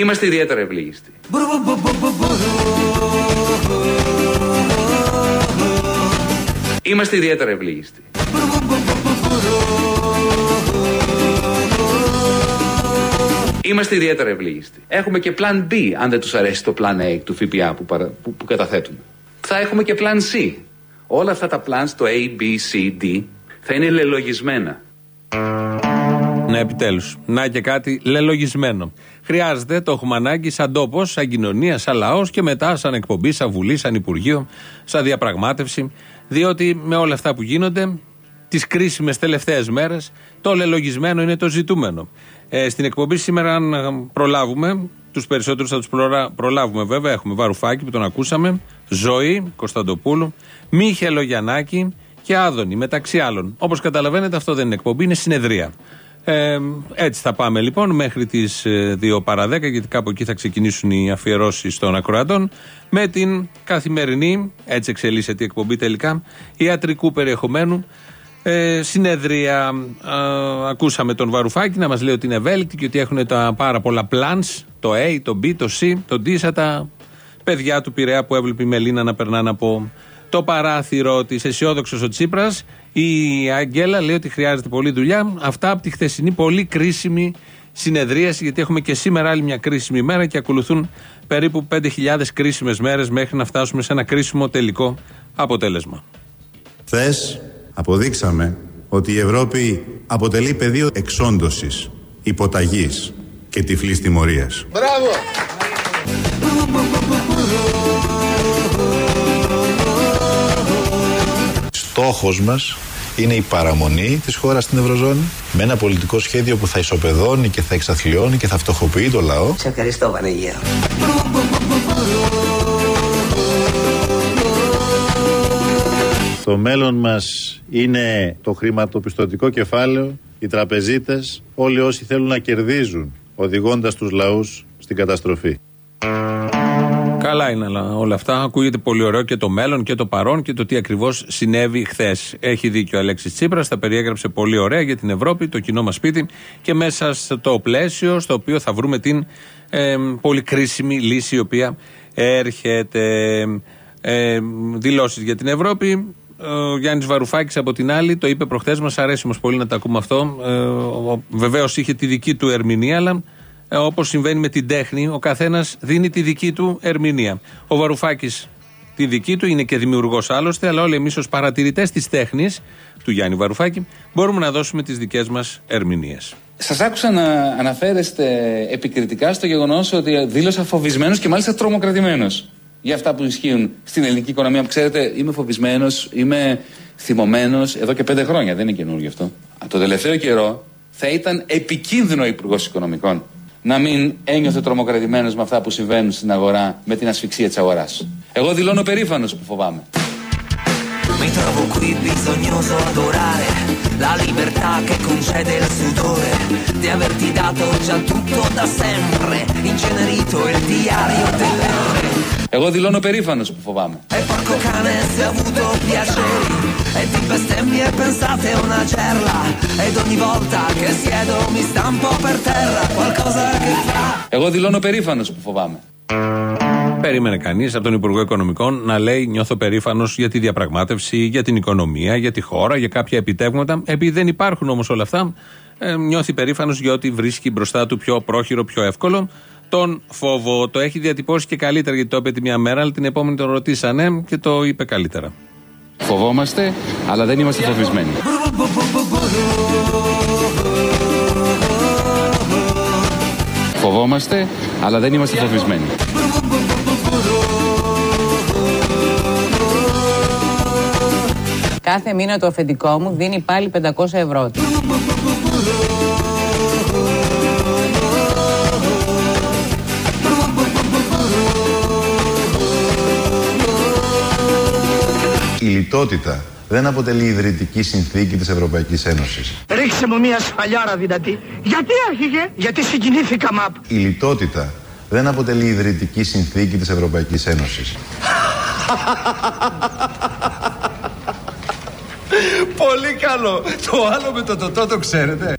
Είμαστε ιδιαίτερα ευλίγιστοι. Είμαστε ιδιαίτερα ευλίγιστοι. Είμαστε ιδιαίτερα ευλίγιστοι. Έχουμε και plan B, αν δεν τους αρέσει το plan A του ΦΠΑ που, παρα, που, που καταθέτουμε. Θα έχουμε και plan C. Όλα αυτά τα plans, το A, B, C, D, θα είναι λελογισμένα. Ναι, επιτέλους. Να και κάτι λελογισμένο. Χρειάζεται, το έχουμε ανάγκη, σαν τόπος, σαν κοινωνία, σαν λαός και μετά σαν εκπομπή, σαν βουλή, σαν υπουργείο, σαν διαπραγμάτευση. Διότι με όλα αυτά που γίνονται, τις κρίσιμες τελευταίες μέρες, το λελογισμένο είναι το ζητούμενο. Ε, στην εκπομπή σήμερα, αν προλάβουμε, τους περισσότερους θα τους προλάβουμε βέβαια. Έχουμε Βαρουφάκη που τον ακούσαμε, Ζωή Κωνσταντοπούλου, Μίχε Λογιανάκη και Άδωνη μεταξύ άλλων. Όπως καταλαβαίνετε, αυτό δεν είναι εκπομπή, είναι συνεδρία. Ε, έτσι θα πάμε λοιπόν μέχρι τις 2 παρα 10, γιατί κάπου εκεί θα ξεκινήσουν οι αφιερώσεις των ακροατών, με την καθημερινή, έτσι εξελίσσεται η εκπομπή τελικά, ιατρικού περιεχομένου. Ε, συνέδρια, ακούσαμε τον Βαρουφάκη να μας λέει ότι είναι ευέλικτοι και ότι έχουν τα πάρα πολλά plans, το A, το B, το C, το D, σαν τα παιδιά του Πειραιά που έβλεπε η Μελίνα να περνάνε από το παράθυρο της αισιόδοξος ο Τσίπρας. Η Αγγέλα λέει ότι χρειάζεται πολλή δουλειά. Αυτά από τη χθεσινή πολύ κρίσιμη συνεδρίαση, γιατί έχουμε και σήμερα άλλη μια κρίσιμη μέρα και ακολουθούν περίπου 5.000 κρίσιμες μέρες μέχρι να φτάσουμε σε ένα κρίσιμο τελικό αποτέλεσμα. Χθες αποδείξαμε ότι η Ευρώπη αποτελεί πεδίο εξόντωσης, υποταγής και τυφλής τιμωρίας. Μπράβο! Στόχος μας είναι η παραμονή της χώρας στην Ευρωζώνη με ένα πολιτικό σχέδιο που θα ισοπεδώνει και θα εξαθλιώνει και θα φτωχοποιεί το λαό. Σε ευχαριστώ Βανεγία. Το μέλλον μας είναι το χρηματοπιστωτικό κεφάλαιο, οι τραπεζίτες, όλοι όσοι θέλουν να κερδίζουν, οδηγώντας τους λαούς στην καταστροφή. Καλά είναι όλα αυτά. Ακούγεται πολύ ωραίο και το μέλλον και το παρόν και το τι ακριβώς συνέβη χθες. Έχει δίκιο ο Αλέξης Τσίπρας, τα περιέγραψε πολύ ωραία για την Ευρώπη, το κοινό μας σπίτι και μέσα στο πλαίσιο στο οποίο θα βρούμε την ε, πολύ κρίσιμη λύση η οποία έρχεται. Ε, δηλώσεις για την Ευρώπη ο Γιάννης Βαρουφάκης από την άλλη το είπε προχθές. Μας αρέσει όμως πολύ να τα ακούμε αυτό. Ε, Βεβαίως είχε τη δική του ερμηνεία, αλλά ε, όπως συμβαίνει με την τέχνη, ο καθένας δίνει τη δική του ερμηνεία. Ο Βαρουφάκης τη δική του, είναι και δημιουργός άλλωστε, αλλά όλοι εμείς ως παρατηρητές της τέχνης του Γιάννη Βαρουφάκη μπορούμε να δώσουμε τις δικές μας ερμηνείες. Σας άκουσα να αναφέρεστε επικριτικά στο γεγονός ότι δήλωσα φοβισμένος και μάλιστα τρομοκρατημένος για αυτά που ισχύουν στην ελληνική οικονομία. Που ξέρετε, είμαι φοβισμένος, είμαι θυμωμένος εδώ και πέντε χρόνια. Δεν είναι καινούργιο αυτό. Το τελευταίο καιρό θα ήταν επικίνδυνο ο Υπουργός Οικονομικών να μην ένιωθε τρομοκρατημένο με αυτά που συμβαίνουν στην αγορά με την ασφυξία τη αγορά. Εγώ δηλώνω περήφανο που φοβάμαι. Mi trovo qui bisognoso adorare la libertà che concede il sudore di averti dato già tutto da sempre, incenerito il diario delle ore. Εγώ δηλώνω περήφανο που φοβάμαι. E porco cane se ha avuto piaceri e di bestemmie pensate una cerla ed ogni volta che siedo mi stampo per terra qualcosa che fa. Εγώ δηλώνω περήφανος που φοβάμαι. Περίμενε κανείς από τον Υπουργό Οικονομικών να λέει Νιώθω περήφανος για τη διαπραγμάτευση, για την οικονομία, για τη χώρα, για κάποια επιτεύγματα. Επειδή δεν υπάρχουν όμως όλα αυτά, ε, νιώθει περήφανος για ότι βρίσκει μπροστά του πιο πρόχειρο, πιο εύκολο. Τον φόβο το έχει διατυπώσει και καλύτερα γιατί το είπε τη μια μέρα, αλλά την επόμενη τον ρωτήσανε και το είπε καλύτερα. Φοβόμαστε, αλλά δεν είμαστε φοβισμένοι. Φοβόμαστε, αλλά δεν είμαστε φοβισμένοι. Κάθε μήνα το αφεντικό μου δίνει πάλι 500 ευρώ. Η λιτότητα δεν αποτελεί ιδρυτική συνθήκη της Ευρωπαϊκής Ένωσης. Ρίξε μου μια σφαλιάρα δυνατή. Γιατί άρχιγε, γιατί συγκινήθηκα μαπ. Η λιτότητα δεν αποτελεί ιδρυτική συνθήκη της Ευρωπαϊκής Ένωσης. Πολύ καλό. Το άλλο με το τοτό το ξέρετε.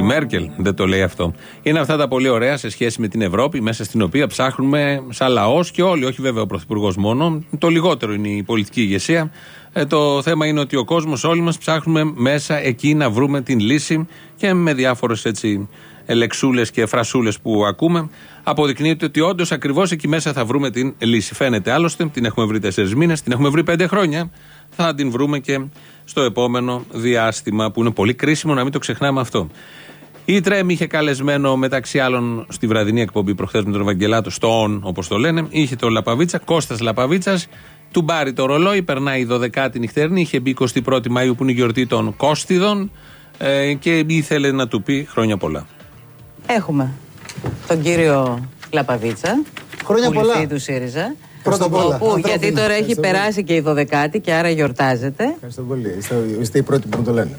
Μου Ούτε η Μέρκελ δεν το λέει αυτό. Είναι αυτά τα πολύ ωραία σε σχέση με την Ευρώπη, μέσα στην οποία ψάχνουμε σαν λαός και όλοι, όχι βέβαια ο Πρωθυπουργός μόνο. Το λιγότερο είναι η πολιτική ηγεσία. Ε, το θέμα είναι ότι ο κόσμος, όλοι μας ψάχνουμε μέσα εκεί να βρούμε την λύση και με διάφορες έτσι ελεξούλες και φρασούλες που ακούμε, αποδεικνύεται ότι όντως ακριβώς εκεί μέσα θα βρούμε την λύση. Φαίνεται άλλωστε, την έχουμε βρει τέσσερις μήνες, την έχουμε βρει πέντε χρόνια. Θα την βρούμε και στο επόμενο διάστημα, που είναι πολύ κρίσιμο να μην το ξεχνάμε αυτό. Η Τρέμ είχε καλεσμένο μεταξύ άλλων στη βραδινή εκπομπή προχθές με τον Ευαγγελάτο, στο ΟΝ όπως το λένε. Είχε το Λαπαβίτσα, Κώστας Λαπαβίτσας, του μπάρει το ρολόι, περνάει η 12η νυχτερινή, είχε μπει 21η Μαου που είναι η γιορτή των Κώστιδων ε, και ήθελε να του πει χρόνια πολλά. Έχουμε τον κύριο Λαπαβίτσα. Χρόνια πολλά. του ΣΥΡΙΖΑ. Πρώτα απ' όλα. Όπου, γιατί τώρα έχει Ευχαριστώ περάσει και η 12η και άρα γιορτάζεται. Ευχαριστώ πολύ. Είστε, είστε οι πρώτοι που μου το λένε.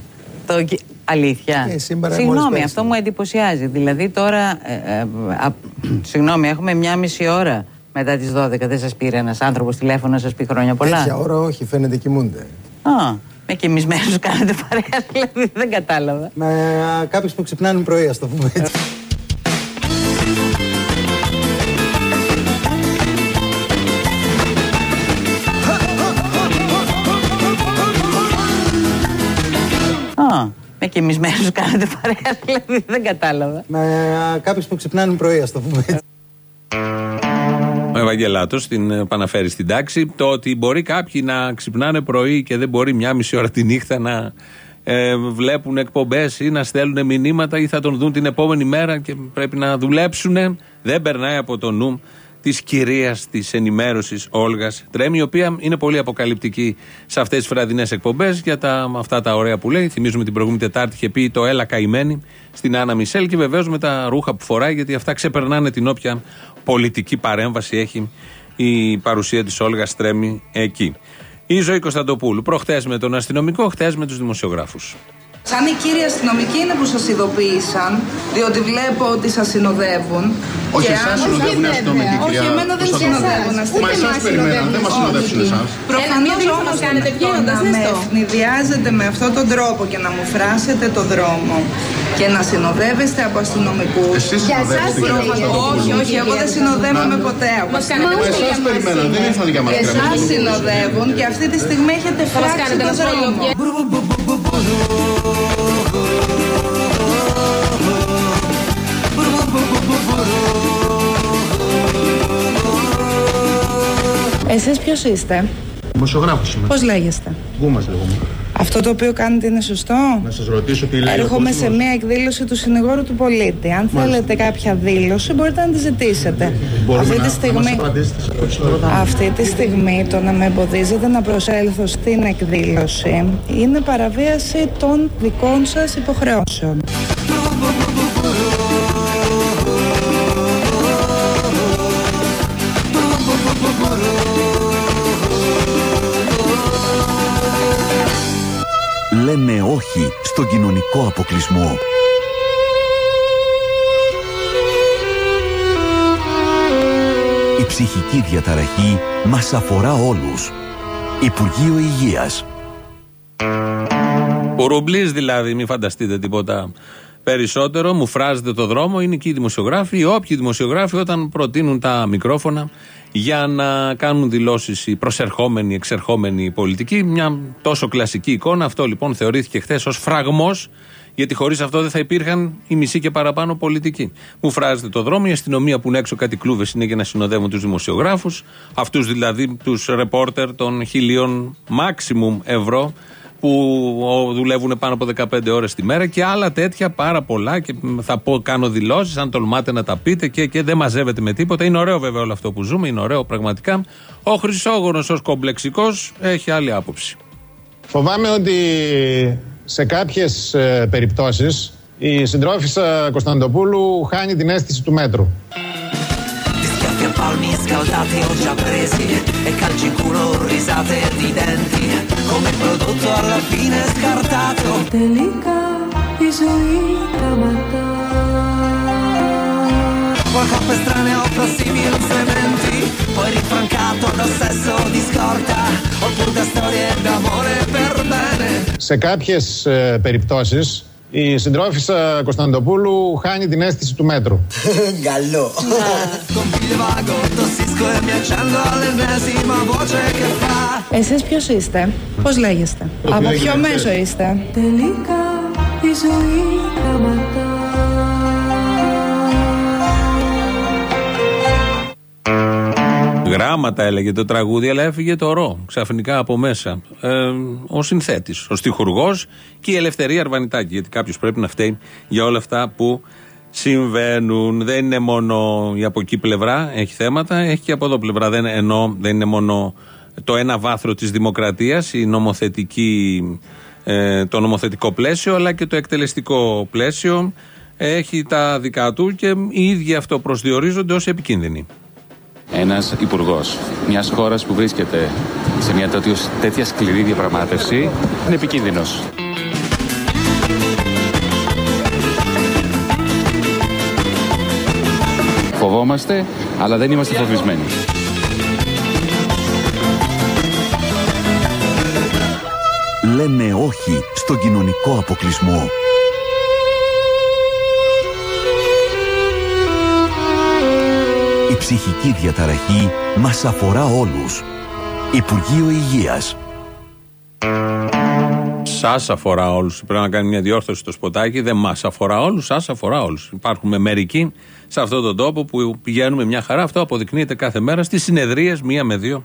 Το... κι- Αλήθεια. Ε, σήμερα Συγγνώμη, μόλις αυτό πέρασε. μου εντυπωσιάζει. Δηλαδή τώρα. Ε, ε, α, συγγνώμη, έχουμε μια μισή ώρα μετά τις 12. Δεν σας πήρε ένας άνθρωπος τηλέφωνο να σας πει χρόνια πολλά. Τέτοια ώρα όχι, φαίνεται κοιμούνται. Α, με κοιμισμένους κάνετε παρέα, δηλαδή δεν κατάλαβα. Με κάποιους που ξυπνάνε πρωί, ας το πούμε έτσι. Με κοιμισμένους κάνετε παρέα, δηλαδή δεν κατάλαβα. Με κάποιους που ξυπνάνε πρωί, ας το πούμε έτσι. Ο Ευαγγελάτος την ε, επαναφέρει στην τάξη. Το ότι μπορεί κάποιοι να ξυπνάνε πρωί και δεν μπορεί μια μισή ώρα τη νύχτα να ε, βλέπουν εκπομπές ή να στέλνουν μηνύματα ή θα τον δουν την επόμενη μέρα και πρέπει να δουλέψουν. Δεν περνάει από το νου της κυρίας της ενημέρωσης Όλγας Τρέμι, η οποία είναι πολύ αποκαλυπτική σε αυτές τις βραδινέ εκπομπές για τα, αυτά τα ωραία που λέει. Θυμίζουμε την προηγούμενη Τετάρτη είχε πει το Έλα καημένη στην Άννα Μισελ και βεβαίως με τα ρούχα που φοράει, γιατί αυτά ξεπερνάνε την όποια πολιτική παρέμβαση έχει η παρουσία της Όλγας Τρέμι εκεί. Η Ζωή Κωνσταντοπούλου, προχτές με τον αστυνομικό, χτες με τους δημοσιογράφους. Σαν οι κύριοι αστυνομικοί είναι που σας ειδοποίησαν, διότι βλέπω ότι σας συνοδεύουν. Όχι Και εσάς αν- συνοδεύουν οι Όχι, αστυνομικοί, Όχι, κυρία εμένα δεν Κωνσταντοπούλου. συνοδεύουν Μα αστυνομικοί. εσάς περιμέναν, δεν μας συνοδεύσουν εσάς. Προφανώς όμως κάνετε το βγαίνοντας, να δες με το. ευνηδιάζετε με αυτόν τον τρόπο και να μου φράσετε το δρόμο και να συνοδεύεστε από αστυνομικούς. Εσείς συνοδεύεστε, κυρία Κωνσταντοπούλου. Όχι, όχι, εγώ δεν συνοδεύομαι ποτέ από Μας κάνετε Μα αστυνομικούς. εσάς περιμέναν, δεν ήρθαν για μας κυρία Εσάς Κωνσταντοπούλου. συνοδεύουν και αυτή τη στιγμή έχετε μας φράξει κάνετε το ένα σχόλιο δρόμο. Εσείς ποιος είστε, Δημοσιογράφος είμαι. πώς λέγεστε; Γκούμας λέγομαι. Αυτό το οποίο κάνετε είναι σωστό; Να σας ρωτήσω τι λέει ο Έρχομαι σε κόσμος. μια εκδήλωση του συνηγόρου του πολίτη. Αν θέλετε κάποια δήλωση μπορείτε να τη ζητήσετε. Μπορούμε Αυτή να, τη να μας στιγμή, απαντήσετε σε αυτό που ρωτάμε. αυτή τη στιγμή το να με εμποδίζετε να προσέλθω στην εκδήλωση είναι παραβίαση των δικών σας υποχρεώσεων. Λέμε όχι στον κοινωνικό αποκλεισμό. Η ψυχική διαταραχή μας αφορά όλους. Υπουργείο Υγείας. Ο Ρουμπλή δηλαδή, μην φανταστείτε τίποτα περισσότερο. Μου φράζεται το δρόμο. Είναι εκεί οι δημοσιογράφοι. Όποιοι δημοσιογράφοι όταν προτείνουν τα μικρόφωνα για να κάνουν δηλώσεις οι προσερχόμενοι, εξερχόμενοι πολιτικοί. Μια τόσο κλασική εικόνα. Αυτό λοιπόν θεωρήθηκε χθες ως φραγμός. Γιατί χωρίς αυτό δεν θα υπήρχαν οι μισοί και παραπάνω πολιτικοί. Μου φράζεται το δρόμο. Η αστυνομία που είναι έξω κάτι κλούβες είναι για να συνοδεύουν τους δημοσιογράφους. Αυτούς δηλαδή τους ρεπόρτερ των χιλίων maximum ευρώ που ο, δουλεύουν πάνω από 15 ώρες τη μέρα και άλλα τέτοια πάρα πολλά και μ, θα πω κάνω δηλώσεις αν τολμάτε να τα πείτε και, και δεν μαζεύεται με τίποτα. Είναι ωραίο βέβαια όλο αυτό που ζούμε είναι ωραίο πραγματικά. Ο Χρυσόγονος ως κομπλεξικός έχει άλλη άποψη. Φοβάμαι ότι σε κάποιες ε, περιπτώσεις η συντρόφισσα Κωνσταντοπούλου χάνει την αίσθηση του μέτρου. Ti schiaffi a palmi scaldati ho già presi E calci in culo, risate ridenti Come prodotto alla fine scartato Τελικά η ζωή σταματά. Qualcosa estraneo prossimi sementi Poi rinfrancato lo stesso di scorta Oppure storie d'amore per bene Σε κάποιες ε, περιπτώσεις Η συντρόφισσα Κωνσταντοπούλου χάνει την αίσθηση του μέτρου. Καλό. Εσείς ποιος είστε, πώς λέγεστε, από ποιο μέσο είστε; Τελικά η ζωή Γράμματα έλεγε το τραγούδι, αλλά έφυγε το ρο ξαφνικά από μέσα. Ε, ο συνθέτης, ο στιχουργός και η Ελευθερία Αρβανιτάκη. Γιατί κάποιος πρέπει να φταίει για όλα αυτά που συμβαίνουν. Δεν είναι μόνο η από εκεί πλευρά, έχει θέματα, έχει και από εδώ πλευρά. Δεν, ενώ δεν είναι μόνο το ένα βάθρο της δημοκρατίας, η νομοθετική, ε, το νομοθετικό πλαίσιο, αλλά και το εκτελεστικό πλαίσιο έχει τα δικά του και οι ίδιοι αυτό προσδιορίζονται ως επικίνδυνοι. Ένας υπουργός μιας χώρας που βρίσκεται σε μια τέτοια, τέτοια σκληρή διαπραγμάτευση είναι επικίνδυνος. Φοβόμαστε, αλλά δεν είμαστε φοβισμένοι. Λέμε όχι στον κοινωνικό αποκλεισμό. Η ψυχική διαταραχή μας αφορά όλους. Υπουργείο Υγείας. Σας αφορά όλους. Πρέπει να κάνει μια διόρθωση στο σποτάκι. Δεν μας αφορά όλους, σας αφορά όλους. Υπάρχουμε μερικοί σε αυτόν τον τόπο που πηγαίνουμε μια χαρά. Αυτό αποδεικνύεται κάθε μέρα στις συνεδρίες, μία με δύο,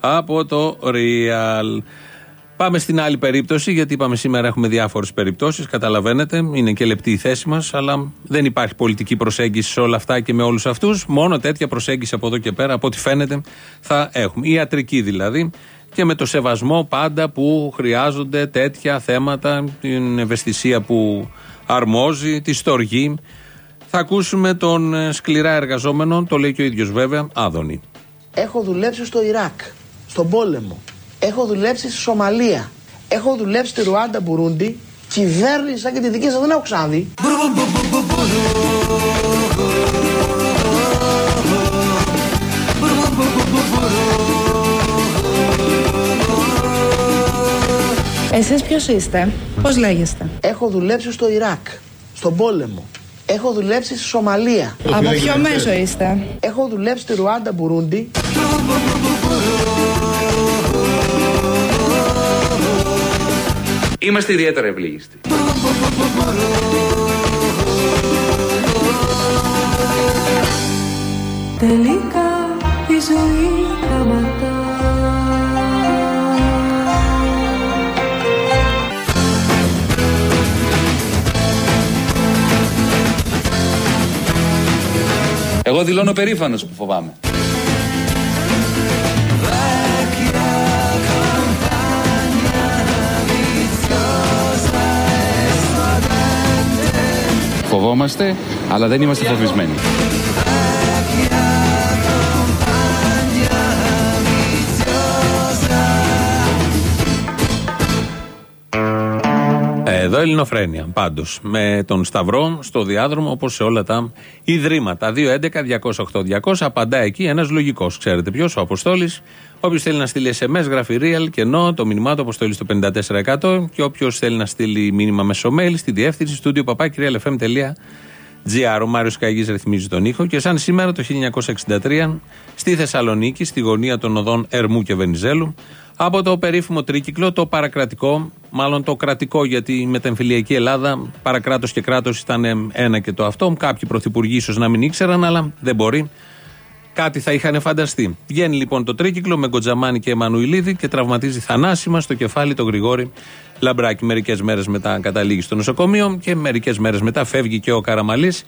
από το Real. Πάμε στην άλλη περίπτωση, γιατί είπαμε σήμερα έχουμε διάφορες περιπτώσεις. Καταλαβαίνετε, είναι και λεπτή η θέση μας, αλλά δεν υπάρχει πολιτική προσέγγιση σε όλα αυτά και με όλους αυτούς. Μόνο τέτοια προσέγγιση από εδώ και πέρα, από ό,τι φαίνεται, θα έχουμε. Ιατρική δηλαδή και με το σεβασμό πάντα που χρειάζονται τέτοια θέματα, την ευαισθησία που αρμόζει, τη στοργή. Θα ακούσουμε τον ε, σκληρά εργαζόμενο, το λέει και ο ίδιος βέβαια, Άδωνη. Έχω δουλέψει στο Ιράκ, στον πόλεμο. Έχω δουλέψει στη Σομαλία. Έχω δουλέψει στη Ρουάντα Μπουρούντι. Κυβέρνηση σαν και τη δική σας δεν έχω ξαναδεί. Εσείς ποιος είστε, πώς λέγεστε; Έχω δουλέψει στο Ιράκ, στον πόλεμο. Έχω δουλέψει στη Σομαλία. Από ποιο μέσο είστε; Έχω δουλέψει στη Ρουάντα Μπουρούντι. Είμαστε ιδιαίτερα ευλίγιστοι. Τελικά η ζωή σταματά Εγώ δηλώνω περήφανος που φοβάμαι. Φοβόμαστε, αλλά δεν είμαστε φοβισμένοι. Εδώ Ελληνοφρένια. Πάντως, με τον Σταυρό στο διάδρομο όπως σε όλα τα ιδρύματα. 2.11.208.200 απαντά εκεί ένας λογικός. Ξέρετε ποιος, ο Αποστόλης. Όποιος θέλει να στείλει SMS, γράφει real και no, το μήνυμά του Αποστόλη στο 54%. Και όποιος θέλει να στείλει μήνυμα μέσω mail στη διεύθυνση στούντιο παπάκυριαλfm.gr. Ο Μάριος Καγής ρυθμίζει τον ήχο. Και σαν σήμερα το 1963 στη Θεσσαλονίκη, στη γωνία των οδών Ερμού και Βενιζέλου, από το περίφημο τρίκυκλο, το παρακρατικό, μάλλον το κρατικό, γιατί με την εμφυλιακή Ελλάδα παρακράτος και κράτος ήταν ένα και το αυτό. Κάποιοι πρωθυπουργοί ίσως να μην ήξεραν, αλλά δεν μπορεί. Κάτι θα είχαν φανταστεί. Βγαίνει λοιπόν το τρίκυκλο με Γκοτζαμάνι και Εμμανουιλίδη και τραυματίζει θανάσιμα στο κεφάλι τον Γρηγόρη Λαμπράκη. Μερικές μέρες μετά καταλήγει στο νοσοκομείο και μερικές μέρες μετά φεύγει και ο Καραμαλής.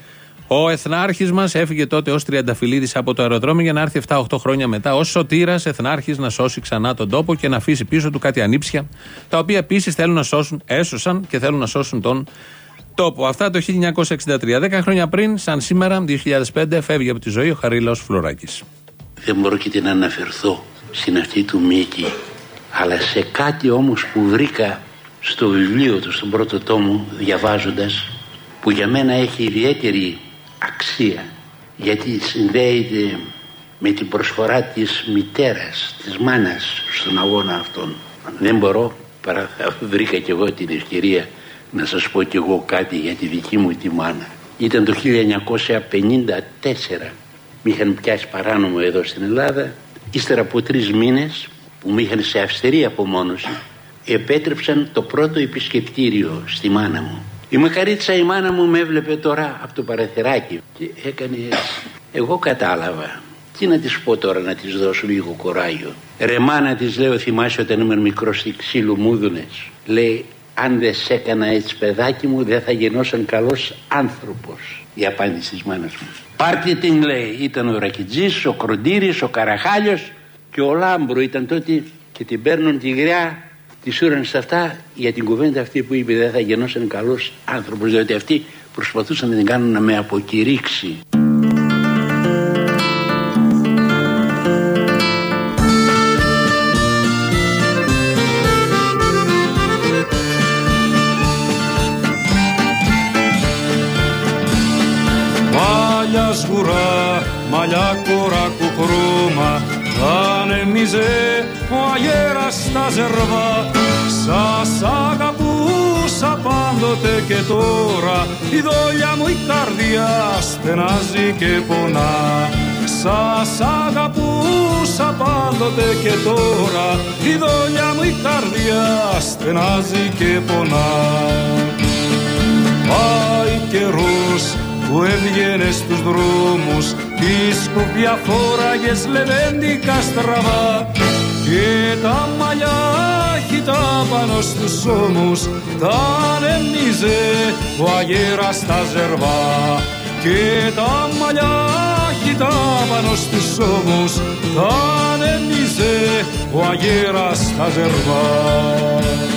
Ο Εθνάρχης μας έφυγε τότε ως Τριανταφυλλίδης από το αεροδρόμιο για να έρθει 7-8 χρόνια μετά ως σωτήρας Εθνάρχης να σώσει ξανά τον τόπο και να αφήσει πίσω του κάτι ανήψια, τα οποία επίσης θέλουν να σώσουν, έσωσαν και θέλουν να σώσουν τον τόπο. Αυτά το 1963. Δέκα χρόνια πριν, σαν σήμερα, 2005, φεύγει από τη ζωή ο Χαρίλαο Φλωράκης. Δεν μπορώ και να αναφερθώ στην αυτή του Μίκη, αλλά σε κάτι όμως που βρήκα στο βιβλίο του, στον πρώτο τόμο, διαβάζοντας, που για μένα έχει ιδιαίτερη αξία, γιατί συνδέεται με την προσφορά της μητέρας, της μάνας στον αγώνα αυτόν. Δεν μπορώ, παρά θα βρήκα κι εγώ την ευκαιρία να σας πω κι εγώ κάτι για τη δική μου τη μάνα. Ήταν το 1954. Με είχαν πιάσει παράνομο εδώ στην Ελλάδα. Ύστερα από τρεις μήνες που με είχαν σε αυστηρή απομόνωση επέτρεψαν το πρώτο επισκεπτήριο στη μάνα μου. Η Μακαρίτσα η μάνα μου με έβλεπε τώρα από το παραθυράκι και έκανε έτσι. Εγώ κατάλαβα. Τι να της πω τώρα να της δώσω λίγο κοράγιο. Ρε μάνα της λέω θυμάσαι όταν ήμουν μικρός στη ξύλου μούδουνες. Λέει αν δεν σε έκανα έτσι παιδάκι μου δεν θα γινόσαν καλός άνθρωπος. Η απάντηση της μάνας μου. Πάρτε την λέει ήταν ο Ρακιτζής, ο Κροντήρης, ο Καραχάλιος και ο Λάμπρο ήταν τότε και την παίρνουν τη γριά της σούραν σε αυτά για την κουβέντα αυτή που είπε δεν θα γινόσαν καλός άνθρωπος διότι αυτοί προσπαθούσαν να την κάνουν να με αποκηρύξει. Πάντοτε και τώρα Η δόλια μου η καρδιά στενάζει και πονά. Σας αγαπούσα πάντοτε και τώρα Η δόλια μου η καρδιά στενάζει και πονά. Πάει καιρός που έβγαινε στους δρόμους τη σκουπιά φόραγες λεβέντικα στραβά και τα μαλλιά χυτά πάνω στους ώμους τα ανεμίζε ο αγέρας στα ζερβά. Και τα μαλλιά χυτά πάνω στους ώμους τα ανεμίζε ο αγέρας στα ζερβά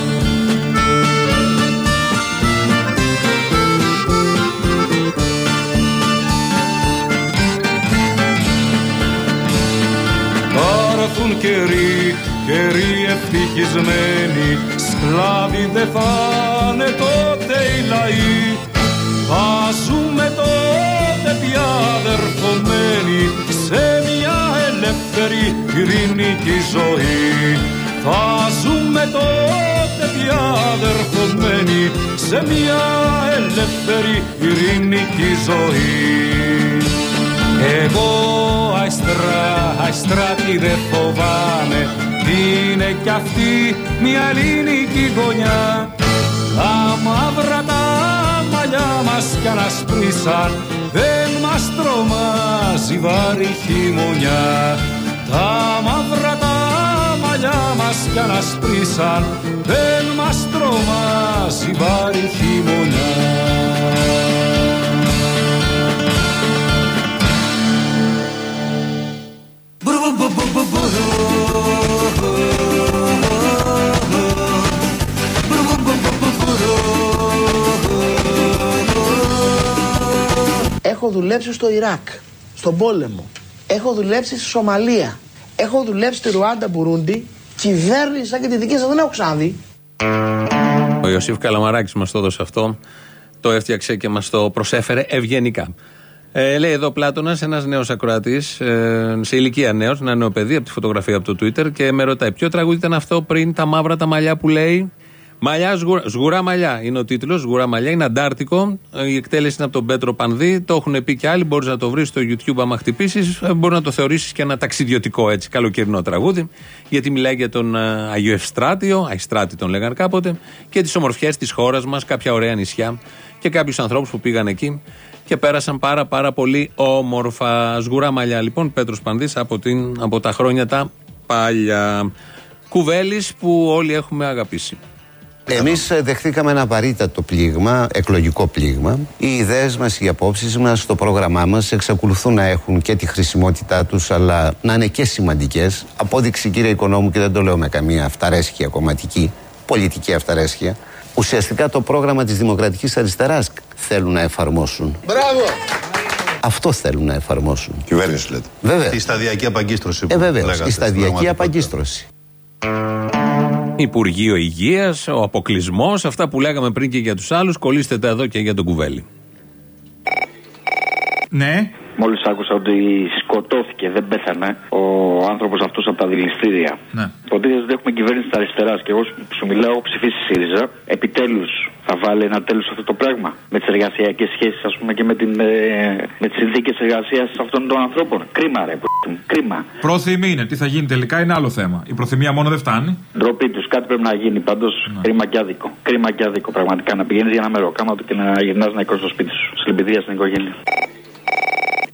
έρθουν καιροί, καιροί ευτυχισμένοι. Σκλάβοι δεν φάνε τότε οι λαοί. Θα ζούμε τότε πια αδερφωμένοι Σε μια ελεύθερη ειρηνική ζωή. Θα ζούμε τότε πια αδερφωμένοι Σε μια ελεύθερη ειρηνική ζωή εγώ αϊστρά, αϊστράτη δεν φοβάμαι. Είναι κι αυτή μια ελληνική γωνιά. Τα μαύρα τα μαλλιά μας κι ανασπρίσαν Δεν μας τρομάζει βάρη χειμωνιά. Τα μαύρα τα μαλλιά μας κι ανασπρίσαν Δεν μας τρομάζει βάρη χειμωνιά Έχω δουλέψει στο Ιράκ, στον πόλεμο. Έχω δουλέψει στη Σομαλία. Έχω δουλέψει στη Ρουάντα Μπουρούντι. Κυβέρνησα και τη δική σας δεν έχω ξαναδεί. Ο Ιωσήφ Καλαμαράκης μας το έδωσε αυτό. Το έφτιαξε και μας το προσέφερε ευγενικά. Ε, λέει εδώ Πλάτωνας, ένας νέος ακροατής, ε, σε ηλικία νέος, ένα νέο παιδί από τη φωτογραφία από το Twitter και με ρωτάει ποιο τραγούδι ήταν αυτό πριν τα μαύρα τα μαλλιά που λέει; Μαλλιά, σγουρά, σγουρά μαλλιά είναι ο τίτλος. Σγουρά μαλλιά είναι αντάρτικο. Η εκτέλεση είναι από τον Πέτρο Πανδί. Το έχουν πει και άλλοι. Μπορείς να το βρεις στο YouTube άμα χτυπήσεις. Μπορεί να το θεωρήσεις και ένα ταξιδιωτικό έτσι καλοκαιρινό τραγούδι. Γιατί μιλάει για τον ε, Αγιο Ευστράτιο, Αϊστράτη τον λέγανε κάποτε, και τις ομορφιές της χώρας μας, κάποια ωραία νησιά και κάποιους ανθρώπους που πήγαν εκεί και πέρασαν πάρα πάρα πολύ όμορφα. Σγουρά μαλλιά λοιπόν, Πέτρος Πανδής από, την, από τα χρόνια τα παλιά. Κουβέλης που όλοι έχουμε αγαπήσει. Εμείς δεχθήκαμε ένα βαρύτατο πλήγμα, εκλογικό πλήγμα. Οι ιδέες μας, οι απόψεις μας, το πρόγραμμά μας εξακολουθούν να έχουν και τη χρησιμότητά τους, αλλά να είναι και σημαντικές. Απόδειξη, κύριε Οικονόμου, και δεν το λέω με καμία αυταρέσχεια κομματική, πολιτική αυταρέσχεια. Ουσιαστικά το πρόγραμμα της Δημοκρατικής Αριστεράς θέλουν να εφαρμόσουν. Μπράβο! Αυτό θέλουν να εφαρμόσουν. Κυβέρνηση λέτε. Βέβαια. Τη σταδιακή απαγκίστρωση. που Ε, βέβαια. λέγατε Η στην σταδιακή πραγματικότητα. απαγκίστρωση. Υπουργείο Υγείας, ο αποκλεισμό, αυτά που λέγαμε πριν και για τους άλλους, κολλήστε τα εδώ και για τον κουβέλι. Ναι. Μόλις άκουσα ότι σκοτώθηκε, δεν πέθανε ο άνθρωπος αυτός από τα δηληστήρια. Ναι. Υποτίθεται ότι έχουμε κυβέρνηση της αριστεράς και εγώ σου- σου μιλάω, έχω ψηφίσει ΣΥΡΙΖΑ. Επιτέλους θα βάλει ένα τέλος σε αυτό το πράγμα. Με τις εργασιακές σχέσεις, ας πούμε, και με, την, ε, με τις συνθήκες εργασίας αυτών των ανθρώπων. Κρίμα, ρε, που Κρίμα. Πρόθυμη είναι. Τι θα γίνει τελικά είναι άλλο θέμα. Η προθυμία μόνο δεν φτάνει. Ντροπή τους, κάτι πρέπει να γίνει. Πάντως, κρίμα και άδικο. Κρίμα και άδικο, πραγματικά. Να πηγαίνεις για ένα μεροκάματο και να γυρνάς νεκρός στο σπίτι σου. Συλληπιτήρια στην οικογένεια.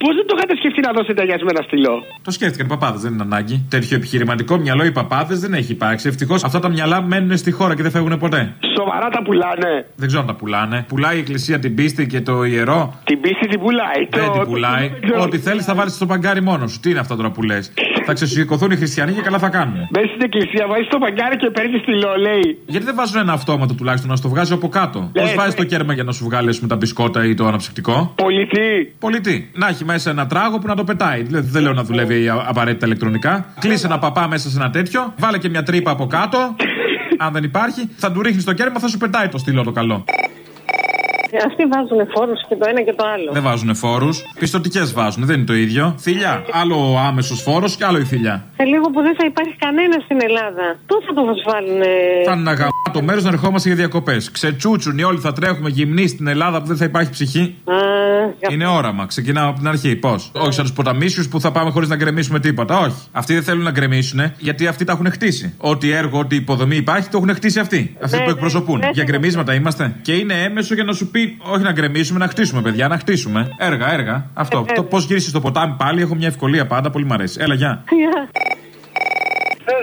Πώς δεν το είχατε σκεφτεί να δώσετε αγιασμένα στυλό. Το σκέφτηκαν οι παπάδες, δεν είναι ανάγκη. Τέτοιο επιχειρηματικό μυαλό οι παπάδες δεν έχει υπάρξει. Ευτυχώς αυτά τα μυαλά μένουν στη χώρα και δεν φεύγουν ποτέ. Σοβαρά τα πουλάνε. Δεν ξέρω αν τα πουλάνε. Πουλάει η εκκλησία την πίστη και το ιερό. Την πίστη την πουλάει. Δεν Το- την πουλάει. δεν ξέρω. Ό,τι θέλεις θα βάλεις στο παγκάρι μόνος σου. Τι είναι αυτά τώρα που λες; θα ξεσηκωθούν οι χριστιανοί και καλά θα κάνουν. Μπαίνει στην εκκλησία, βάζεις το παγκάρι και παίρνεις στυλό, λέει. Γιατί δεν βάζουν ένα αυτόματο τουλάχιστον να σου το βγάζει από κάτω. Πώς Ναι, βάζεις ναι. το κέρμα για να σου βγάλει ας πούμε, τα μπισκότα ή το αναψυκτικό; Πολιτή. Πολιτή. Να έχει μέσα ένα τράγο που να το πετάει. Δηλαδή, δεν λέω να δουλεύει α- απαραίτητα ηλεκτρονικά. Κλείσε ένα παπά μέσα σε ένα τέτοιο. Βάλε και μια τρύπα από κάτω. Αν δεν υπάρχει, θα του ρίχνεις το κέρμα, θα σου πετάει το στυλό το καλό. Αυτοί βάζουν φόρους και το ένα και το άλλο. Δεν βάζουν φόρους. Πιστοτικές βάζουν, δεν είναι το ίδιο. Θηλιά. Άλλο ο άμεσος φόρος και άλλο η θηλιά. Σε λίγο που δεν θα υπάρχει κανένας στην Ελλάδα. Πού θα το βάλουν. Θα είναι ένα το μέρος να ερχόμαστε για διακοπές. Ξετσούτσουν οι όλοι θα τρέχουμε γυμνοί στην Ελλάδα που δεν θα υπάρχει ψυχή. Είναι όραμα. Ξεκινάμε από την αρχή. Πώς; Όχι σαν τους ποταμίσιους που θα πάμε χωρίς να γκρεμίσουμε τίποτα. Όχι. Αυτοί δεν θέλουν να γκρεμίσουν γιατί αυτοί τα έχουν χτίσει. Ό,τι έργο, ό,τι υποδομή υπάρχει το έχουν χτίσει αυτοί. Αυτοί Ναι, που ναι, εκπροσωπούν. ναι. Για γκρεμίσματα είμαστε. Και είναι έμεσο για να σου πει, όχι να γκρεμίσουμε, να χτίσουμε, παιδιά, να χτίσουμε. Έργα, έργα. Αυτό. το πώς γυρίσει στο ποτάμι πάλι έχω μια ευκολία πάντα, πολύ μ' αρέσει. Έλα, γεια.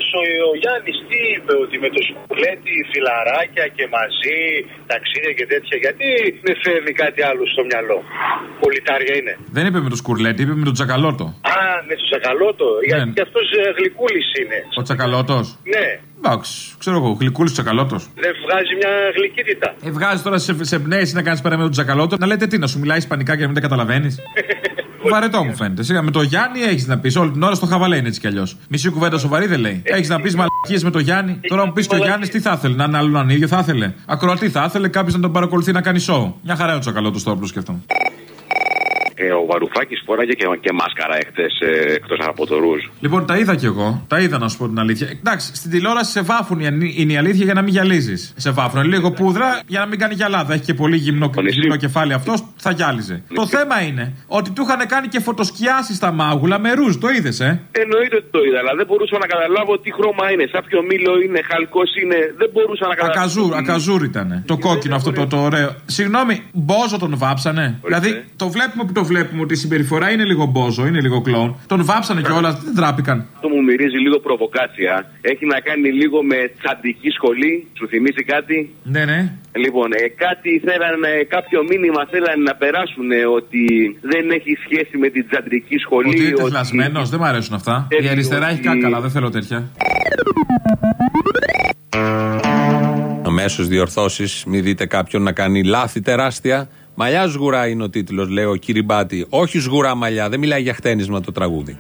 Χθε ο, ο Γιάννης τι είπε, ότι με το σκουλέτι, φιλαράκια και μαζί, ταξίδια και τέτοια, γιατί δεν φεύγει κάτι άλλο στο μυαλό. Πολιτάρια είναι. Δεν είπε με το σκουρλέτι, είπε με τον τσακαλώτο. Α, με το τσακαλώτο, γιατί και αυτός γλυκούλης είναι. Ο τσακαλώτος; Ναι, Εντάξει, ξέρω εγώ, γλυκούλης τσακαλώτος. δεν βγάζει μια γλυκύτητα. Ε, βγάζει τώρα σε, σε πνέει να κάνεις πέρα με τον τσακαλώτο να λέτε τι, να σου μιλάει Ισπανικά και να μην τα καταλαβαίνεις; Βαρετό μου φαίνεται. Σιγά με το Γιάννη έχεις να πεις όλη την ώρα στο χαβαλέ είναι έτσι κι αλλιώς. Μισή κουβέντα σοβαρή δεν λέει. Έχεις να πεις μαλακίες με το Γιάννη. Τώρα μου πεις και ο Γιάννης τι θα ήθελε, να είναι άλλον έναν ίδιο θα ήθελε. Ακροατή θα ήθελε κάποιος να τον παρακολουθεί να κάνει σοου. Μια χαρά είναι ο τσακαλώτο τώρα που το σκέφτομαι. Ε, ο Βαρουφάκης φοράγε και, και μάσκαρα εχθές ε, εκτός από το ρούζ. Λοιπόν, τα είδα κι εγώ. Τα είδα να σου πω την αλήθεια. Εντάξει, στην τηλεόραση σε βάφουν είναι είναι η αλήθεια για να μην γυαλίζεις. Σε βάφουν λίγο πούδρα για να μην κάνει γυαλάδα. Έχει και πολύ γυμνό, γυμνό κεφάλι αυτός, θα γυάλιζε. Το θέμα είναι ότι του είχαν κάνει και φωτοσκιάσεις στα μάγουλα με ρούζ. Το είδες, ε; Εννοείται ότι το είδα, αλλά δεν μπορούσα να καταλάβω τι χρώμα είναι. Σαν ποιο μήλο είναι, χαλκός είναι. Δεν μπορούσα να καταλάβω. Ακαζού, ακαζού ήταν. Το κόκκινο αυτό το, το ωραίο. Συγγνώμη, μπόζο τον βάψανε. Δηλαδή το βλέπουμε που το βλέπουμε ότι η συμπεριφορά είναι λίγο μπόζο, είναι λίγο κλόουν. Τον βάψανε κιόλας, δεν ντράπηκαν. Αυτό μου μυρίζει λίγο προβοκάτσια. Έχει να κάνει λίγο με τσαντική σχολή. Σου θυμίζει κάτι; Ναι, ναι. Λοιπόν, ε, κάτι θέλανε, κάποιο μήνυμα θέλανε να περάσουν ε, ότι δεν έχει σχέση με την τσαντρική σχολή. Ότι είναι τεθλασμένος, δεν μου αρέσουν αυτά. Η Θέλει αριστερά έχει ότι- κάκαλα, δεν θέλω τέτοια. Αμέσως διορθώσεις, μην δείτε κάποιον να κάνει λάθη τεράστια. Μαλλιάς σγουρά είναι ο τίτλος, λέει ο Κυριμπάτη. Όχι σγουρά μαλλιά, δεν μιλάει για χτένισμα το τραγούδι.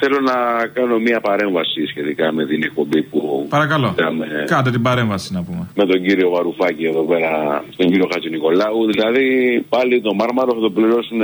Θέλω να κάνω μία παρέμβαση σχετικά με την εκπομπή που Παρακαλώ. είδαμε Κάντε την παρέμβαση να πούμε. με τον κύριο Βαρουφάκη εδώ πέρα, τον κύριο Χατζη Νικολάου. Δηλαδή πάλι το μάρμαρο θα το πληρώσουν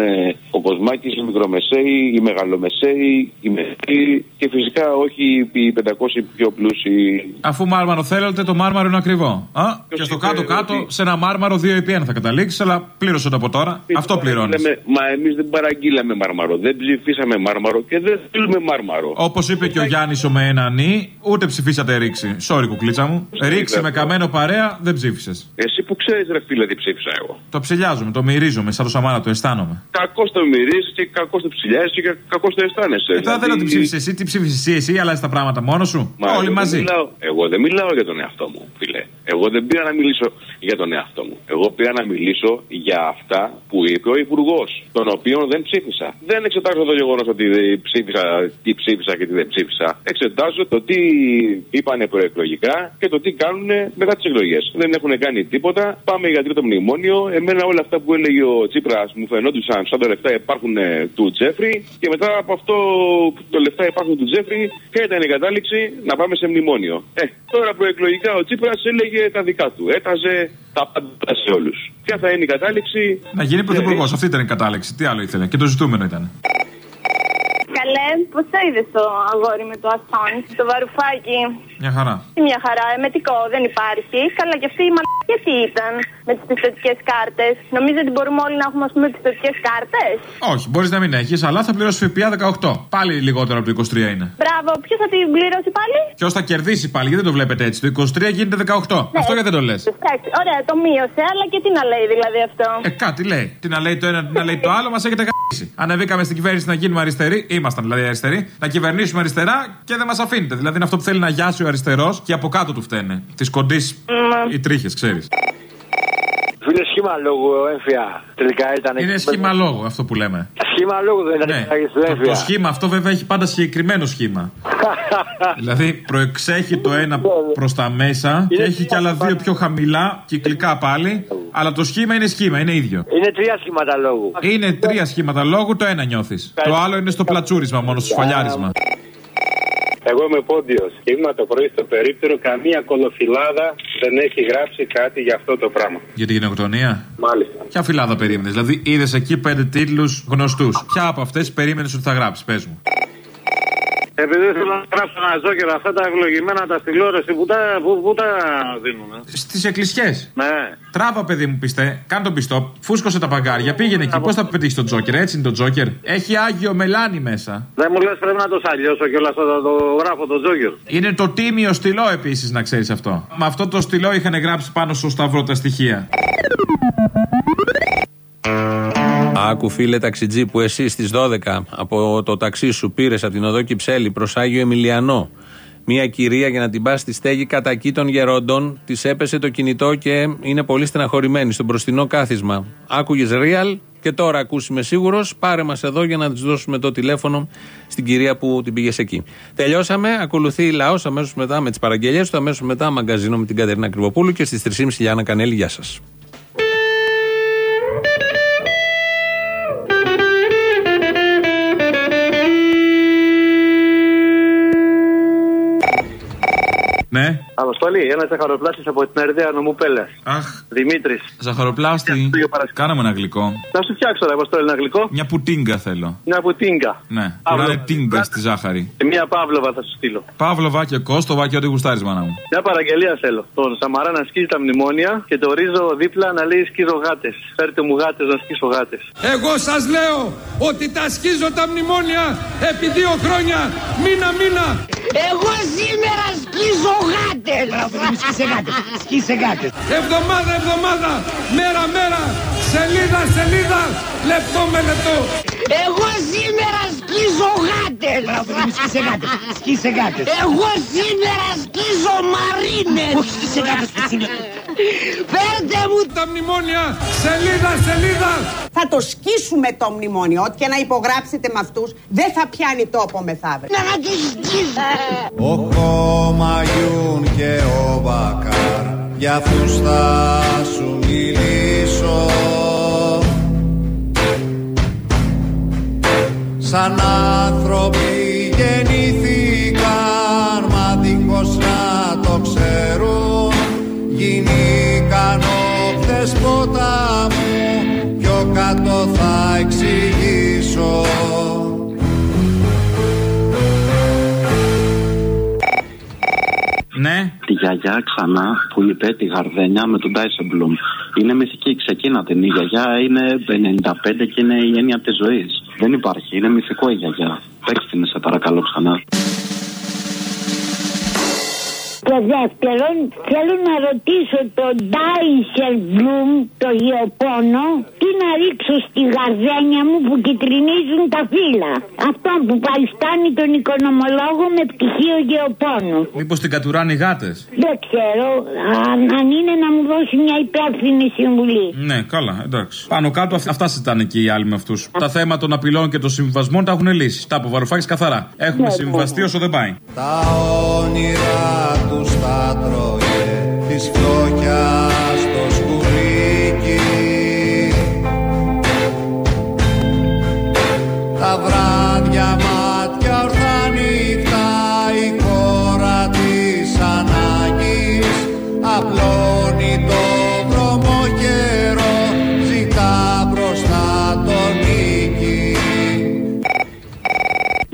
ο Κοσμάκης, οι μικρομεσαίοι, οι μεγαλομεσαίοι, οι μεσαίοι και φυσικά όχι οι 500 πιο πλούσιοι. Αφού μάρμαρο θέλετε, το μάρμαρο είναι ακριβό. Α, και στο κάτω-κάτω, σε ένα μάρμαρο 2 επί 1 θα καταλήξεις, αλλά πλήρωσε το από τώρα. Αυτό πληρώνεις. Λέμε, μα εμείς δεν παραγγείλαμε μάρμαρο, δεν ψηφίσαμε μάρμαρο και δεν θέλουμε μάρμαρο. Όπως είπε και ο Γιάννης ο με ένα νι, ούτε ψηφίσατε ρήξη. Sorry, κουκλίτσα μου. Ρήξη με καμένο παρέα δεν ψήφισες. Εσύ που ξέρεις, ρε φίλε, τι ψήφισα εγώ. Το ψηλιάζομαι, το μυρίζομαι, σαν το σαμάρα το αισθάνομαι. Κακό το μυρίζεις και κακό το ψηλιάζεις και κακό το αισθάνεσαι. Ε, τώρα δεν λέω τι ψήφισες εσύ, τι ψήφισες εσύ, εσύ αλλάζει τα πράγματα μόνος σου. Μα Όλοι εγώ δεν μαζί. μιλάω- εγώ δεν μιλάω για τον εαυτό μου, φίλε. Εγώ δεν πήρα να μιλήσω για τον εαυτό μου. Εγώ πήρα να μιλήσω για αυτά που είπε ο Υπουργός, τον οποίο δεν ψήφισα. Δεν εξετάζω το γεγονός ότι δεν ψήφισα, τι ψήφισα και τι δεν ψήφισα. Εξετάζω το τι είπανε προεκλογικά και το τι κάνουν μετά τις εκλογές. Δεν έχουν κάνει τίποτα. Πάμε για τρίτο μνημόνιο. Εμένα όλα αυτά που έλεγε ο Τσίπρας μου φαινόντουσαν σαν τα λεφτά υπάρχουν ε, του Τζέφρι. Και μετά από αυτό που τα λεφτά υπάρχουν του Τζέφρι, ποια ήταν η κατάληξη; Να πάμε σε μνημόνιο. Ε, τώρα προεκλογικά ο Τσίπρας έλεγε έλεγε τα δικά του. Έταζε τα πάντα σε όλους. Ποια θα είναι η κατάληξη; Να γίνει πρωθυπουργός. Αυτή ήταν η κατάληξη. Τι άλλο ήθελε; Και το ζητούμενο ήταν. Καλέ, πώς το είδες το αγόρι με το αστόνι, το βαρουφάκι; Μια χαρά. Τι μια χαρά, εμετικό δεν υπάρχει. Καλά, και αυτή η μαλακία τι ήταν με τις πιστοτικές κάρτες; Νομίζω ότι μπορούμε όλοι να έχουμε, ας πούμε, πιστοτικές κάρτες. Όχι, μπορείς να μην έχεις, αλλά θα πληρώσεις ΦΠΑ 18. Πάλι λιγότερο από το 23 είναι. Μπράβο, ποιος θα την πληρώσει πάλι; Ποιος θα κερδίσει πάλι, γιατί δεν το βλέπετε έτσι. Το 23 γίνεται 18. Αυτό γιατί δεν το λες; Εντάξει, ωραία, το μείωσε, αλλά και τι να λέει δηλαδή αυτό; Ε, κάτι λέει. Τι να λέει το ένα, τι να λέει το άλλο, μας έχετε γαμίσει. Ανεβήκαμε στην κυβέρνηση να γίνουμε αριστεροί, ήμασταν δηλαδή αριστεροί, να κυβερνήσουμε αριστερά και δεν μας αφήνετε. Δηλαδή είναι αυτό που θέλει να γιάσει ο αριστερός και από κάτω του φταίνε. Τη κοντής οι τρίχες, ξέρεις. Είναι σχήμα λόγου, έμφυα. Τελικά ήταν. Είναι σχήμα λόγου αυτό που λέμε. Σχήμα λόγου δεν ήταν. Ναι. στο Το, έμφυα. το σχήμα αυτό βέβαια έχει πάντα συγκεκριμένο σχήμα. δηλαδή προεξέχει το ένα προς τα μέσα και έχει κι άλλα δύο πιο χαμηλά, κυκλικά πάλι. Αλλά το σχήμα είναι σχήμα, είναι ίδιο. Είναι τρία σχήματα λόγου. Είναι τρία σχήματα λόγου, το ένα νιώθεις. Το άλλο είναι στο πλατσούρισμα, μόνο στο σφαλιάρισμα. Εγώ είμαι πόντιος και ήμουν το πρωί στο περίπτερο. Καμία κολοφυλάδα δεν έχει γράψει κάτι για αυτό το πράγμα. Για τη γενοκτονία; Μάλιστα. Ποια φυλάδα περίμενες, δηλαδή είδες εκεί πέντε τίτλους γνωστούς. Ποια από αυτές περίμενες ότι θα γράψεις, πες μου. Επειδή θέλω να γράψω ένα ζόκερο, αυτά τα ευλογημένα τα τηλεόραση που τα, που, που τα δίνουν. Στις εκκλησιές. Ναι. Τράβα, παιδί μου, πιστέ. Κάνε τον πιστό. Φούσκωσε τα παγκάρια. Πήγαινε εκεί. Πώς θα πετύχεις τον Τζόκερ, έτσι είναι το Τζόκερ; Έχει άγιο μελάνι μέσα. Δεν μου λες πρέπει να το σαλιώσω και όλα θα το γράφω το τζόκερ. Είναι το τίμιο στυλό επίσης, να ξέρεις αυτό. Με αυτό το στυλό είχαν γράψει πάνω στο σταυρό τα στοιχεία. Άκου φίλε ταξιτζή που εσύ στις 12 από το ταξί σου πήρες από την οδό Κυψέλη προς Άγιο Εμιλιανό μια κυρία για να την πας στη στέγη κατά εκεί των γερόντων. Της έπεσε το κινητό και είναι πολύ στεναχωρημένη στο μπροστινό κάθισμα. Άκουγες real και τώρα ακούσει με σίγουρος. Πάρε μας εδώ για να της δώσουμε το τηλέφωνο στην κυρία που την πήγες εκεί. Τελειώσαμε. Ακολουθεί λαός αμέσως μετά με τις παραγγελίες του. Αμέσως μετά μαγκαζίνο με την Κατερίνα Κρυβοπούλου και στις 3.30 Γιάννα Κανέλη. Γεια σας. Ναι. Αποστολή, ένας ζαχαροπλάστης από την Ερδέα νομού Πέλες. Αχ. Δημήτρης. Ζαχαροπλάστη. Κάναμε ένα γλυκό. Να σου φτιάξω, ρε Αποστολή, ένα γλυκό. Μια πουτίνγκα θέλω. Μια πουτίνγκα. Ναι. Που Παύλο. να είναι τίνγκα στη ζάχαρη. Και μια παύλοβα θα σου στείλω. Παύλοβα και κόστοβα και ό,τι γουστάρεις, μάνα μου. Μια παραγγελία θέλω. Τον Σαμαρά να σκίζει τα μνημόνια και το ρίζο δίπλα να λέει σκίζω γάτες. Φέρτε μου γάτες να σκίσω γάτες. Εγώ σας λέω ότι τα σκίζω τα μνημόνια επί δύο χρόνια, μήνα μήνα. Εγώ σήμερα σκίζω γάτες. Σκίσε γάτες. Σκίσε γάτες. Εβδομάδα, εβδομάδα, μέρα, μέρα, σελίδα, σελίδα, λεπτό με λεπτό. Εγώ σήμερα σκίζω γάτες. Σκίσε γάτες. Σκίσε γάτες. Εγώ σήμερα σκίζω μαρίνες. Όχι, σκίσε γάτες. Φέρτε μου τα μνημόνια, σελίδα, σελίδα. Θα το σκίσουμε το μνημόνιο. Ό,τι και να υπογράψετε με αυτούς, δεν θα πιάνει τόπο μεθαύριο. Να να τους σκίσω. Ο Χωμαγιούν και ο Μπακάρ Για αυτούς θα σου μιλήσω Σαν άνθρωποι γεννήθηκαν Τη γιαγιά ξανά που είπε τη γαρδένια με τον Ντάισεμπλουμ. Είναι μυθική, ξεκίνα την. Η γιαγιά είναι 95 και είναι η έννοια της ζωής. Δεν υπάρχει, είναι μυθικό η γιαγιά. Παίξτε την, σε παρακαλώ ξανά. Και δεύτερον, θέλω να ρωτήσω τον Ντάισερ Μπλουμ, το γεωπόνο, τι να ρίξω στη γαρδένια μου που κυτρινίζουν τα φύλλα. Αυτό που παριστάνει τον οικονομολόγο με πτυχίο γεωπόνου. Μήπως την κατουράνε οι γάτες; Δεν ξέρω αν, αν είναι να μου δώσει μια υπεύθυνη συμβουλή. Ναι, καλά, εντάξει. Πάνω κάτω αυ- αυτά συζητάνε και οι άλλοι με αυτούς. Τα θέματα των απειλών και των συμβιβασμών τα έχουν λύσεις. Τα από Βαρουφάκη καθαρά. Έχουμε Ναι, συμβιβαστεί όσο δεν πάει. Τα όνειρα τους τα τρώγε της φτώχειας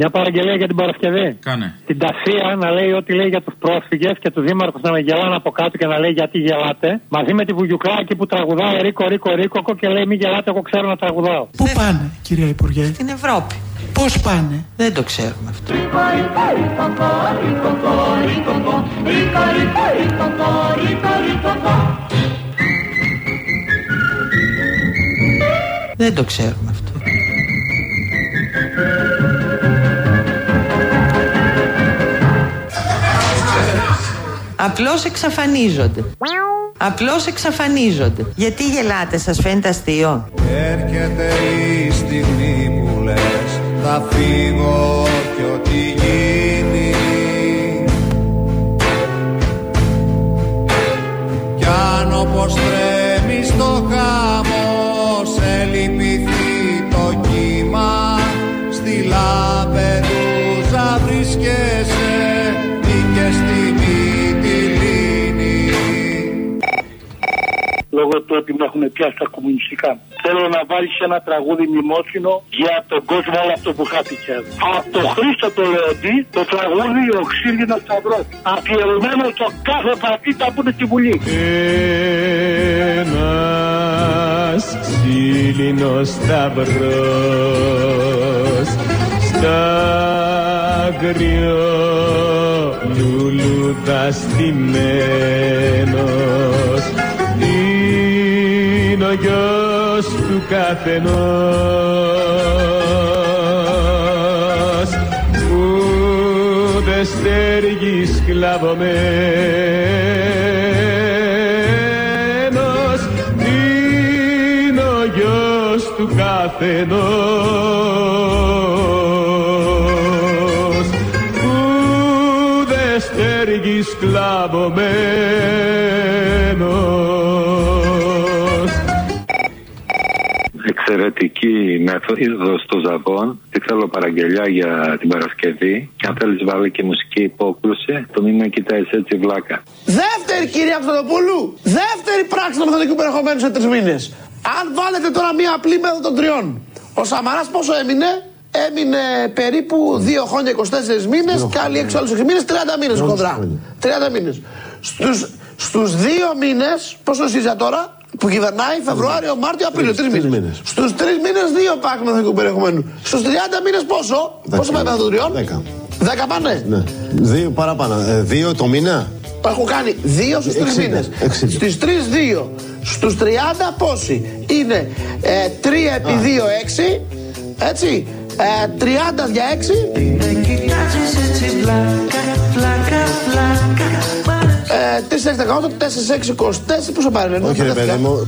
Μια παραγγελία για την Παρασκευή. Κάνε. Την Τασία να λέει ό,τι λέει για τους πρόσφυγες και τους δήμαρχους να με γελάνε από κάτω και να λέει γιατί γελάτε. Μαζί με τη Βουγιουκλάκη που τραγουδάει Ρίκο Ρίκο Ρίκο και λέει μη γελάτε, εγώ ξέρω να τραγουδάω. Πού πάνε, κυρία Υπουργέ; Στην Ευρώπη. Πώς πάνε; Δεν το ξέρουμε αυτό. Δεν το ξέρουμε αυτό. Απλώς εξαφανίζονται. Απλώς εξαφανίζονται. Γιατί γελάτε, σας φαίνεται αστείο; Έρχεται η στιγμή που λες Θα φύγω κι ό,τι γίνει Κι αν όπως τρέμει Λόγω του ότι με έχουν πιάσει τα κομμουνιστικά. Θέλω να βάλεις ένα τραγούδι μνημόσυνο για τον κόσμο όλο αυτό που χάθηκε. Από το Χρήστο το Λεοντή, το τραγούδι Ο Ξύλινο Σταυρός. Αφιερωμένο στο κάθε πατήτα που είναι στη Βουλή. Ένας ξύλινος σταυρός στα αγριό λουλούδα στημένος είναι ο γιος του καθενός που δε στέργει σκλαβωμένος είναι ο γιος του καθενός που δε στέργει σκλαβωμένος Εξαιρετική μέθοδο των ζαβών. Τι θέλω παραγγελιά για την Παρασκευή. Και αν θέλεις, βάλει και μουσική υπόκλωση. Το μην με κοιτάει έτσι βλάκα. Δεύτερη κυρία Αυτοδοπούλου, δεύτερη πράξη νομοθετικού περιεχομένου σε τρεις μήνες. Αν βάλετε τώρα μία απλή μέθοδο των τριών, ο Σαμαράς πόσο έμεινε, έμεινε περίπου 2 χρόνια 24 μήνες, και άλλοι 6 άλλου 6 μήνες, 30 μήνες χοντρά. 30 μήνες. Στους στους δύο μήνες, πόσο ήσασταν τώρα, που κυβερνάει Φεβρουάριο, Μάρτιο, Απρίλιο, τρεις μήνες. Στους τρεις μήνες, δύο πράξη νομοθετικού περιεχομένου. Στους 30 μήνες πόσο, πόσο πάει μέθοδο των τριών, 10 πάνε; Ναι. Δύο παραπάνω. Ε, δύο το μήνα; Έχω κάνει δύο στους τρεις 60, μήνες. 60. Στις τρεις δύο. Στους 30 πόσοι. Είναι ε, 3 επί 2 6. Έτσι. Ε, 30 για 6. Ε, 4 6 18, 4 6 24. Πόσο πάρει, λένε. Όχι, ρε παιδί μου.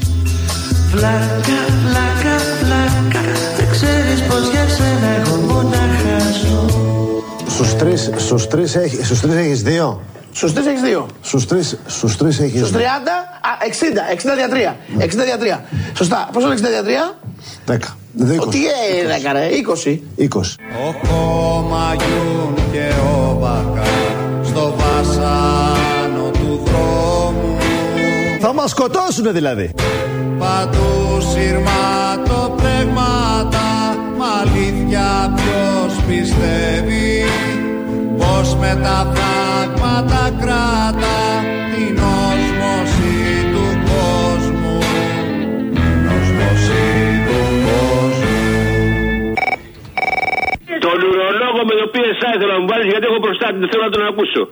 Πλάκα, πλάκα, πλάκα Δεν ξέρεις πως για σένα εγώ μονάχα ζω Στους τρεις στους τρεις έχει, στους τρεις έχεις δύο. Στους τρεις έχεις δύο. Στους τρεις, στους τρεις έχεις Στους 30, δύο. α, 60, 60 δια 3. 60 δια 3. Σωστά. Πόσο είναι 60 δια 3? Δέκα. Δύο, Τι ε, έκανε, 20. 20. Ο κομμαγιούν και ο βακά στο βασάνο του δρόμου Θα μας σκοτώσουνε δηλαδή. Παντού σειρματοπλέγματα Μ' αλήθεια ποιος πιστεύει; Πως με τα φράγματα κράτα Την όσμωση του κόσμου; Την όσμωση του κόσμου Τον ουρολόγο με το PSI θέλω να μου βάλεις γιατί έχω μπροστά του θέλω να τον ακούσω.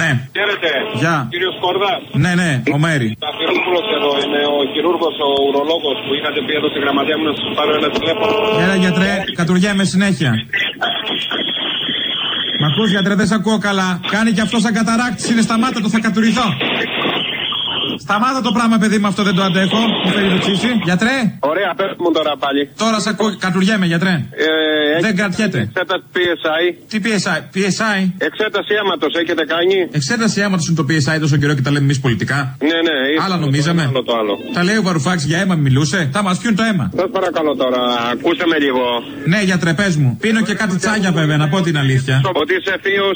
Ναι. Χαίρετε. Γεια. Κύριος Σκορδά. Ναι, ναι, ο Μέρη. Ταφυρόπουλο εδώ. Είμαι ο χειρούργος, ο ουρολόγος που είχατε πει εδώ στη γραμματεία μου να σας πάρω ένα τηλέφωνο. Έλα γιατρέ, κατουργέμαι συνέχεια. Μ' ακούς γιατρέ, δεν σε ακούω καλά. Κάνει και αυτό σαν καταράκτης, είναι σταμάτα το, θα κατουριθώ. Σταμάτα το πράγμα, παιδί μου, αυτό δεν το αντέχω. Μου φέρει το ξύσι. Γιατρέ, Ωραία, πες μου τώρα πάλι. τώρα σε ακούω, κατουργέμαι, γιατρέ. Ε, Δεν κρατιέται. Εξέταση PSI. Τι PSI, PSI. Εξέταση αίματος έχετε κάνει; Εξέταση αίματος είναι το PSI τόσο καιρό και τα λέμε εμείς πολιτικά. Ναι, ναι. ήρθε Άλλα το νομίζαμε. άλλο το άλλο. Τα λέει ο Βαρουφάκης για αίμα μιλούσε. Θα μας πιούν το αίμα. Σα παρακαλώ τώρα, ακούστε με λίγο. Ναι, για τρεπέ μου. Πίνω και κάτι τσάγια βέβαια, να πω την αλήθεια. Ότι είσαι θείο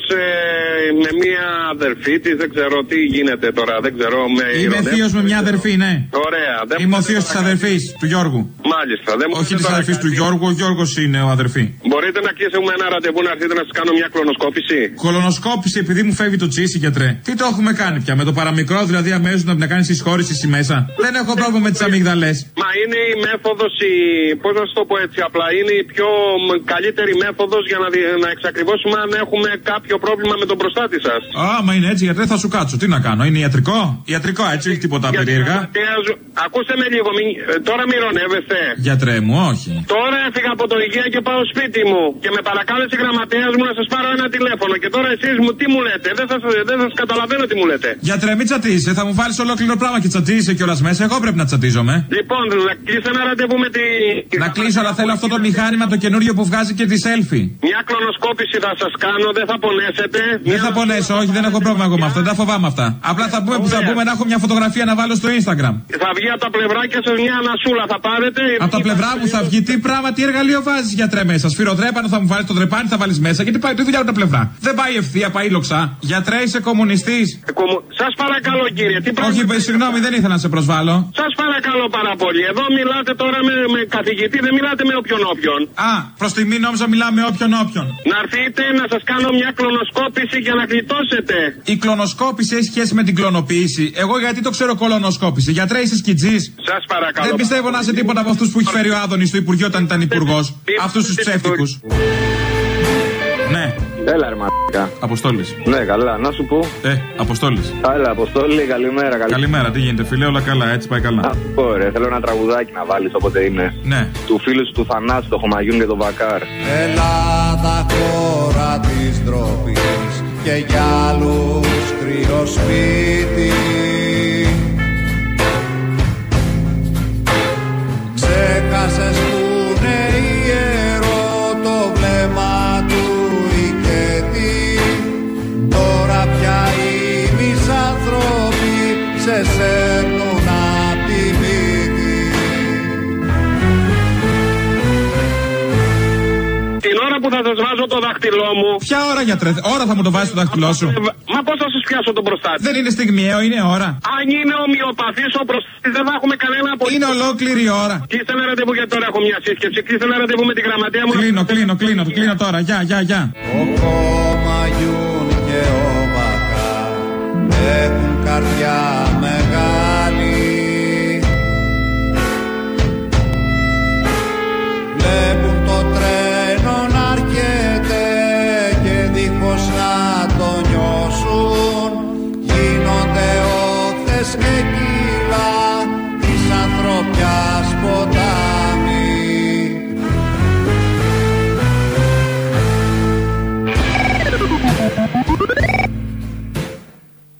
με μία αδερφή της, δεν ξέρω τι γίνεται τώρα, δεν ξέρω. Με Είμαι ηρωνεύουν. θείος με μια αδερφή, ναι. Ωραία. Δεν Είμαι ο θείος της αδερφής του Γιώργου. Μάλιστα. Δεν μου Όχι πείτε της τώρα αδερφής κάτι. του Γιώργου, ο Γιώργος είναι ο αδερφή. Μπορείτε να κλείσουμε ένα ραντεβού να έρθετε να σας κάνω μια κλωνοσκόπηση; Κολονοσκόπηση επειδή μου φεύγει το τσίσι, γιατρέ. Τι το έχουμε κάνει πια, με το παραμικρό δηλαδή αμέσως να, να κάνεις συσχώρησης μέσα. Δεν έχω πρόβλημα με τις αμυγδαλές. Μα είναι η μέθοδος, η... πώς να σου το πω έτσι απλά, είναι η πιο μ, καλύτερη μέθοδος για να, δι- να εξακριβώσουμε αν έχουμε κάποιο πρόβλημα με τον προστάτη σας. Άμα είναι έτσι, γιατρέ, θα σου κάτσω. Τι να κάνω, είναι ιατρικό; Ιατρικό, έτσι, όχι τίποτα περίεργα. Ακούστε με λίγο, μην... ε, τώρα μοιρονεύεστε. Γιατρέ μου, όχι. Τώρα έφυγα από το υγεία και πάω σπίτι μου και με παρακάλεσε η γραμματέας μου να σας πάρω ένα τηλέφωνο. Και τώρα εσείς μου τι μου λέτε, δεν σα δεν σας καταλαβαίνω τι μου λέτε. Γιατρέ, μην τσατίζεσαι, θα μου βάλεις ολόκληρο πράγμα και τσατίζεσαι κιόλας μέσα. Εγώ πρέπει να τσατίζομαι. Λοιπόν, να κλείσω ένα ραντεβού με τη. Να κλείσω, αλλά θέλω αυτό το μηχάνημα το καινούριο που βγάζει και τη selfie. Μια κλωνοσκόπηση θα σας κάνω, δεν θα πονέσετε. Δεν θα πονέσω, όχι, δεν έχω πρόβλημα εγώ με αυτό, δεν τα φοβάμαι αυτά. Απλά θα πούμε που θα πούμε να έχω μια φωτογραφία να βάλω στο Instagram. Θα βγει από τα πλευράκια σα μια ανασούλα, θα πάρετε. Από τα πλευρά μου θα βγει τι πράγμα, τι εργαλείο βάζεις για τρέ μέσα. Σφυροδρέπανο θα μου βάλεις το τρεπάνι, θα βάλεις μέσα. Γιατί πάει το δουλειά από τα πλευρά. Δεν πάει ευθεία, πάει λοξά. Γιατρέ, είσαι κομμουνιστής. Σας παρακαλώ κύριε, τι Όχι, παι, συγγνώμη, δεν ήθελα να σε προσβάλλω. Σας παρακαλώ πάρα πολύ. Εδώ μιλάτε τώρα με, με καθηγητή, δεν μιλάτε με όποιον όποιον. Α, προς τιμή νόμιζα μιλάμε όποιον όποιον. Να έρθετε να σας κάνω μια κλωνοσκόπηση για να γλιτώσετε. Η κλωνοσκόπηση έχει σχέση με την κλωνοποίηση. Εγώ γιατί το ξέρω κολονοσκόπηση. Γιατρέ, είσαι σκιτζής. Σας παρακαλώ. Δεν πιστεύω να είσαι τίποτα από αυτούς που έχει φέρει ο Άδωνης στο Υπουργείο όταν ήταν υπουργός. Αυτούς τους ψεύτικους. Ναι. Έλα, ρε μαλάκα. Αποστόλης. Ναι, καλά, να σου πω. Ε, Αποστόλης. Έλα, Αποστόλη, καλημέρα. Καλή... Καλημέρα, τι γίνεται, φίλε, όλα καλά, έτσι πάει καλά. Να σου πω, ρε, θέλω ένα τραγουδάκι να βάλεις όποτε είναι. Ναι. Του φίλου σου του Θανάσου, το Χωμαγιούν και το Βακάρ. Ελλάδα χώρα της ντροπής και για άλλους κρύο σπίτι το δάχτυλό μου. Ποια ώρα γιατρέ, ώρα θα μου το βάζεις το δάχτυλό σου. Ε, μα πώς θα σου πιάσω τον προστάτη; Δεν είναι στιγμιαίο, είναι ώρα. Αν είναι ομοιοπαθής ο προστάτης, δεν θα έχουμε κανένα απολύτω. Είναι ολόκληρη η ώρα. Κλείστε ένα ραντεβού για τώρα, έχω μια σύσκεψη. Κλείστε ένα ραντεβού με την γραμματεία μου. Κλείνω, κλείνω, κλείνω, κλείνω τώρα. Γεια, γεια, γεια. Ο κόμμα γιούν και ο Μπακά έχουν καρδιά μεγάλη. Βλέπουν